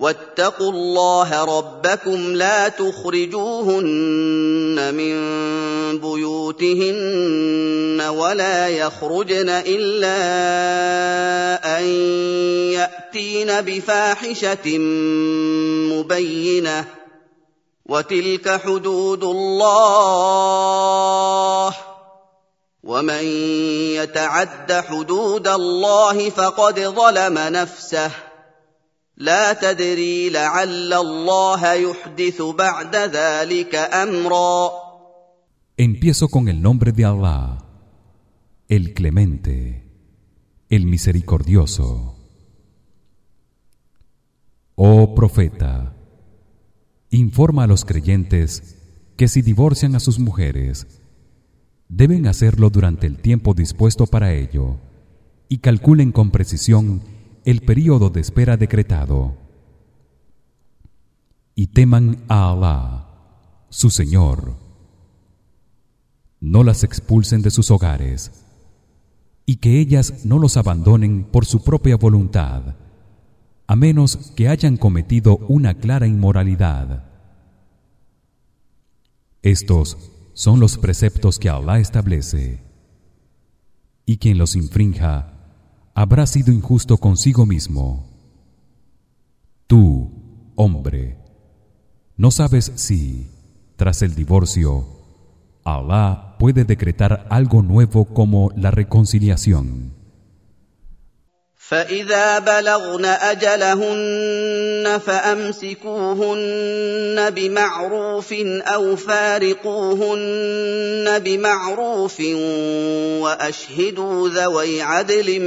واتقوا الله ربكم لا تخرجوهن من بيوتهن ولا يخرجن إلا أن يأتين بفاحشة مبينة. وتلك حدود الله. ومن يتعد حدود الله فقد ظلم نفسه. لا تدري لعل الله يحدث بعد ذلك امرا Empiezo con el nombre de Allah, el Clemente, el Misericordioso. Oh profeta, informa a los creyentes que si divorcian a sus mujeres, deben hacerlo durante el tiempo dispuesto para ello y calculen con precisión el período de espera decretado. Y teman a Allah, su Señor. No las expulsen de sus hogares y que ellas no los abandonen por su propia voluntad, a menos que hayan cometido una clara inmoralidad. Estos son los preceptos que Allah establece. Y quien los infrinja habrá sido injusto consigo mismo. Tú, hombre, no sabes si tras el divorcio Allah puede decretar algo nuevo como la reconciliación. فإذا بلغن أجلهن فأمسكوهن بمعروف أو فارقوهن بمعروف وأشهدوا ذوي عدل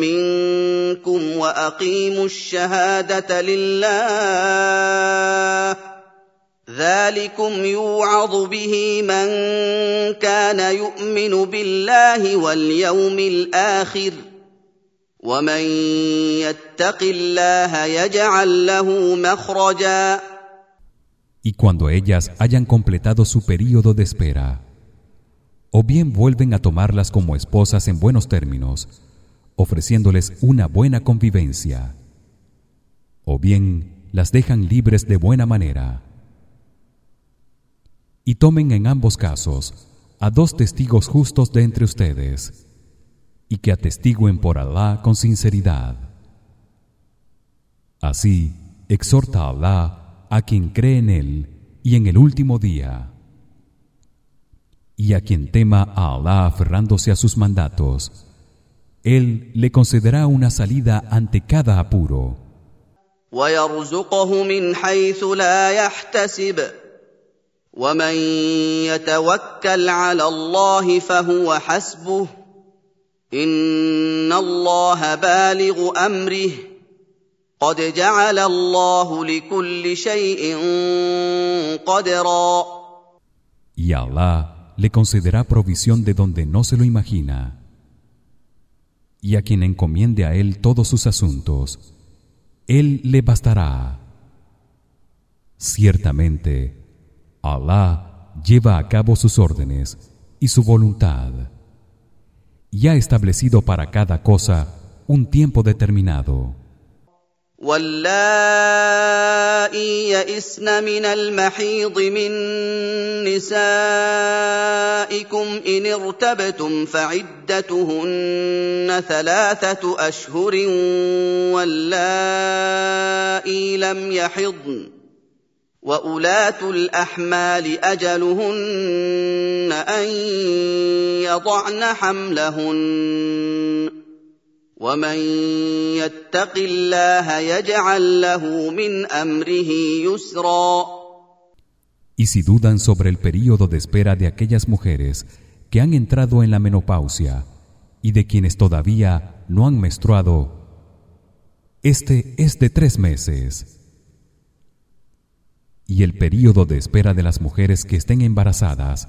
منكم وأقيموا الشهادة لله ذلكم يوعظ به من كان يؤمن بالله واليوم الآخر ومن يتق الله يجعل له مخرجا Y cuando ellas hayan completado su período de espera, o bien vuelven a tomarlas como esposas en buenos términos, ofreciéndoles una buena convivencia, o bien las dejan libres de buena manera. Y tomen en ambos casos a dos testigos justos de entre ustedes y que atestiguen por Allah con sinceridad. Así exhorta a Allah a quien cree en él y en el último día y a quien tema a Allah aferrándose a sus mandatos él le concederá una salida ante cada apuro ان الله بالغ امره قد جعل الله لكل شيء قدرا y Allah le concederá provisión de donde no se lo imagina y a quien encomiende a él todos sus asuntos él le bastará ciertamente Allah lleva a cabo sus órdenes y su voluntad y ha establecido para cada cosa un tiempo determinado واللائي يئسن من المحيض من نسائكم ان ارتبتم فعدتهن ثلاثه اشهر واللائي لم يحضن واولات الاحمال اجلهن ان يضعن حملهن ومن يتق الله يجعل له من امره يسرا Y si dudan sobre el período de espera de aquellas mujeres que han entrado en la menopausia y de quienes todavía no han menstruado, este es de tres meses. y el período de espera de las mujeres que estén embarazadas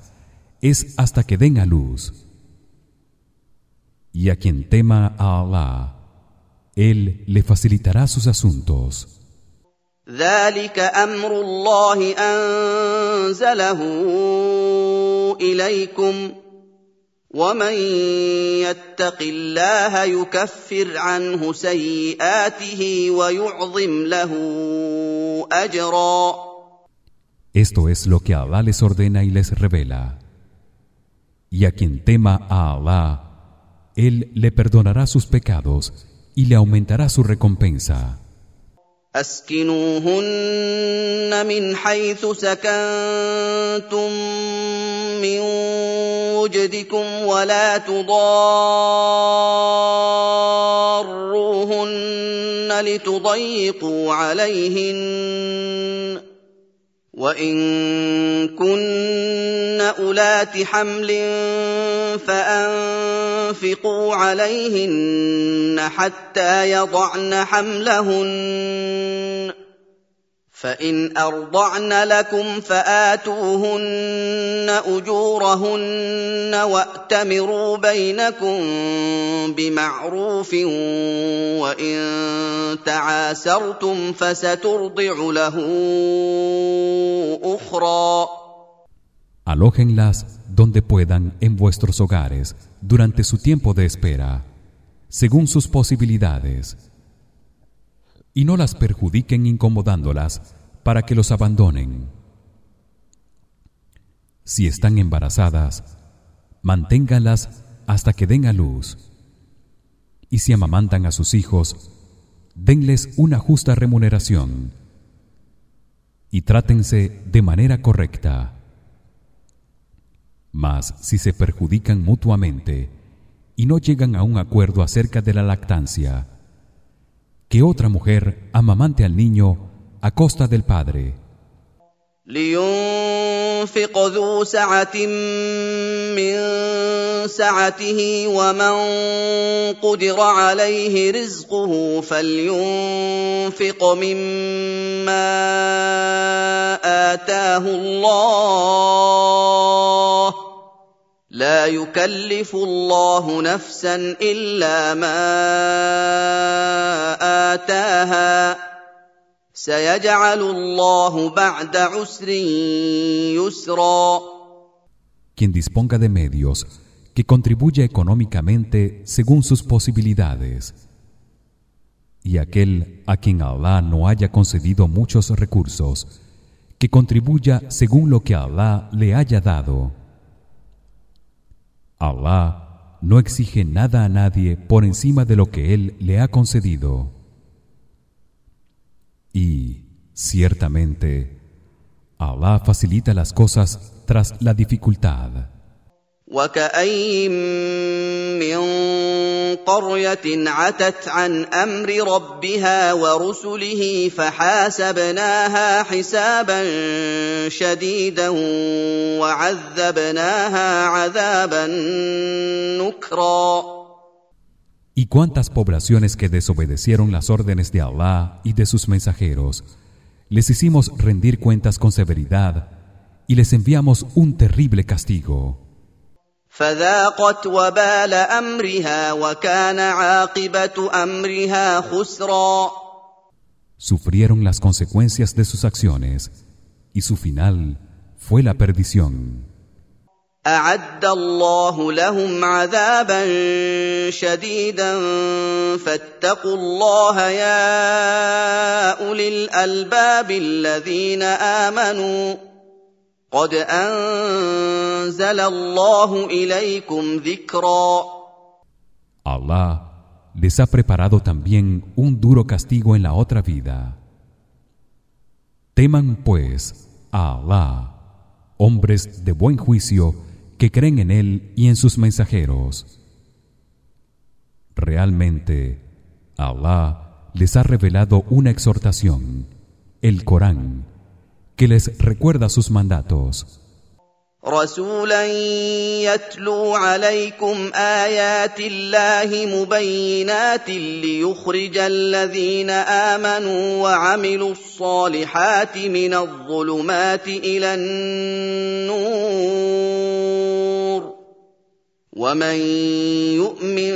es hasta que den a luz y a quien tema a Allah él le facilitará sus asuntos ذلك امر الله انزله اليكم ومن يتق الله يكفر عنه سيئاته ويعظم له اجرا Esto es lo que Allah les ordena y les revela. Y a quien tema a Allah, él le perdonará sus pecados y le aumentará su recompensa. اسكنوهن من حيث سكنتم من وجدكم ولا تضاروهن لتضيقوا عليهن وان كن اولات حمل فانفقوا عليهن حتى يضعن حملهن فان ارضعن لكم فاتوهن اجورهن واتمروا بينكم بمعروف وان تعاسرتم فسترضع له اخرى Alójenlas donde puedan en vuestros hogares durante su tiempo de espera, según sus posibilidades. Y no las perjudiquen incomodándolas para que los abandonen. Si están embarazadas, manténganlas hasta que den a luz. y si amamantan a sus hijos, denles una justa remuneración. Y trátense de manera correcta. Mas si se perjudican mutuamente y no llegan a un acuerdo acerca de la lactancia, que otra mujer amamante al niño a costa del padre. لينفق ذو سعة من سعته ومن قدر عليه رزقه فلينفق مما آتاه الله. لا يكلف الله نفسا إلا ما آتاها. سيجعل الله بعد عسر يسرا Quien disponga de medios que contribuya económicamente según sus posibilidades. Y aquel a quien Allah no haya concedido muchos recursos, que contribuya según lo que Allah le haya dado. Allah no exige nada a nadie por encima de lo que él le ha concedido. Y ciertamente Allah facilita las cosas tras la dificultad. وكاين من قريه عتت عن امر ربها ورسله فحاسبناها حسابا شديدا وعذبناها عذابا نكرا y cuántas poblaciones que desobedecieron las órdenes de Allah y de sus mensajeros les hicimos rendir cuentas con severidad y les enviamos un terrible castigo. sufrieron las consecuencias de sus acciones y su final fue la perdición. اعد الله لهم عذابا شديدا فاتقوا الله يا اولي الالباب الذين امنوا قد انزل الله اليكم ذكرا Allah les ha preparado también un duro castigo en la otra vida. Teman pues a Allah, hombres de buen juicio que creen en él y en sus mensajeros. Realmente Allah les ha revelado una exhortación, el Corán, que les recuerda sus mandatos. رسولا يتلو عليكم ايات الله مبينات ليخرج الذين امنوا وعملوا الصالحات من الظلمات الى النور ومن يؤمن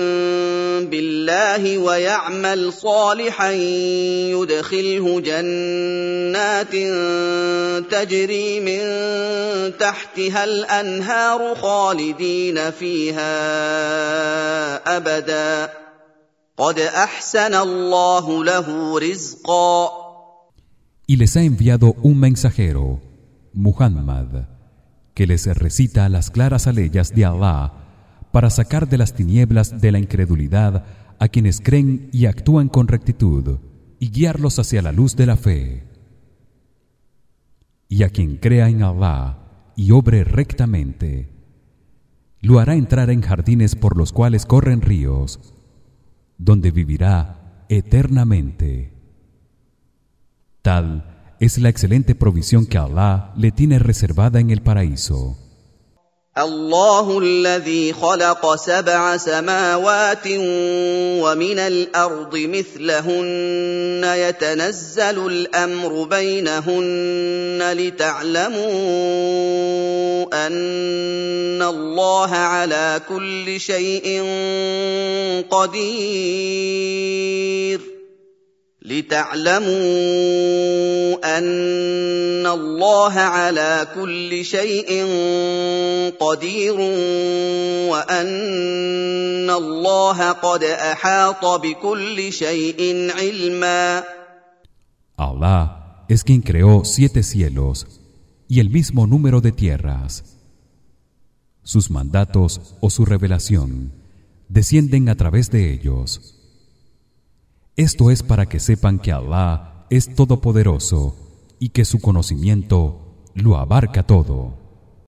بالله ويعمل صالحا يدخله جنات تجري من تحتها الانهار خالدين فيها ابدا قد احسن الله له رزقا Y les ha enviado un mensajero, Muhammad, que les recita las claras aleyas de Allah para sacar de las tinieblas de la incredulidad a quienes creen y actúan con rectitud y guiarlos hacia la luz de la fe. Y a quien crea en Allah y obre rectamente, lo hará entrar en jardines por los cuales corren ríos, donde vivirá eternamente. Tal es la excelente provisión que Allah le tiene reservada en el paraíso. الله الذي خلق سبع سماوات ومن الأرض مثلهن يتنزل الأمر بينهن لتعلموا أن الله على كل شيء قدير. لتعلموا ان الله على كل شيء قدير وان الله قد احاط بكل شيء علما Allah es quien creó siete cielos y el mismo número de tierras. Sus mandatos o su revelación descienden a través de ellos. Esto es para que sepan que Allah es todopoderoso y que su conocimiento lo abarca todo.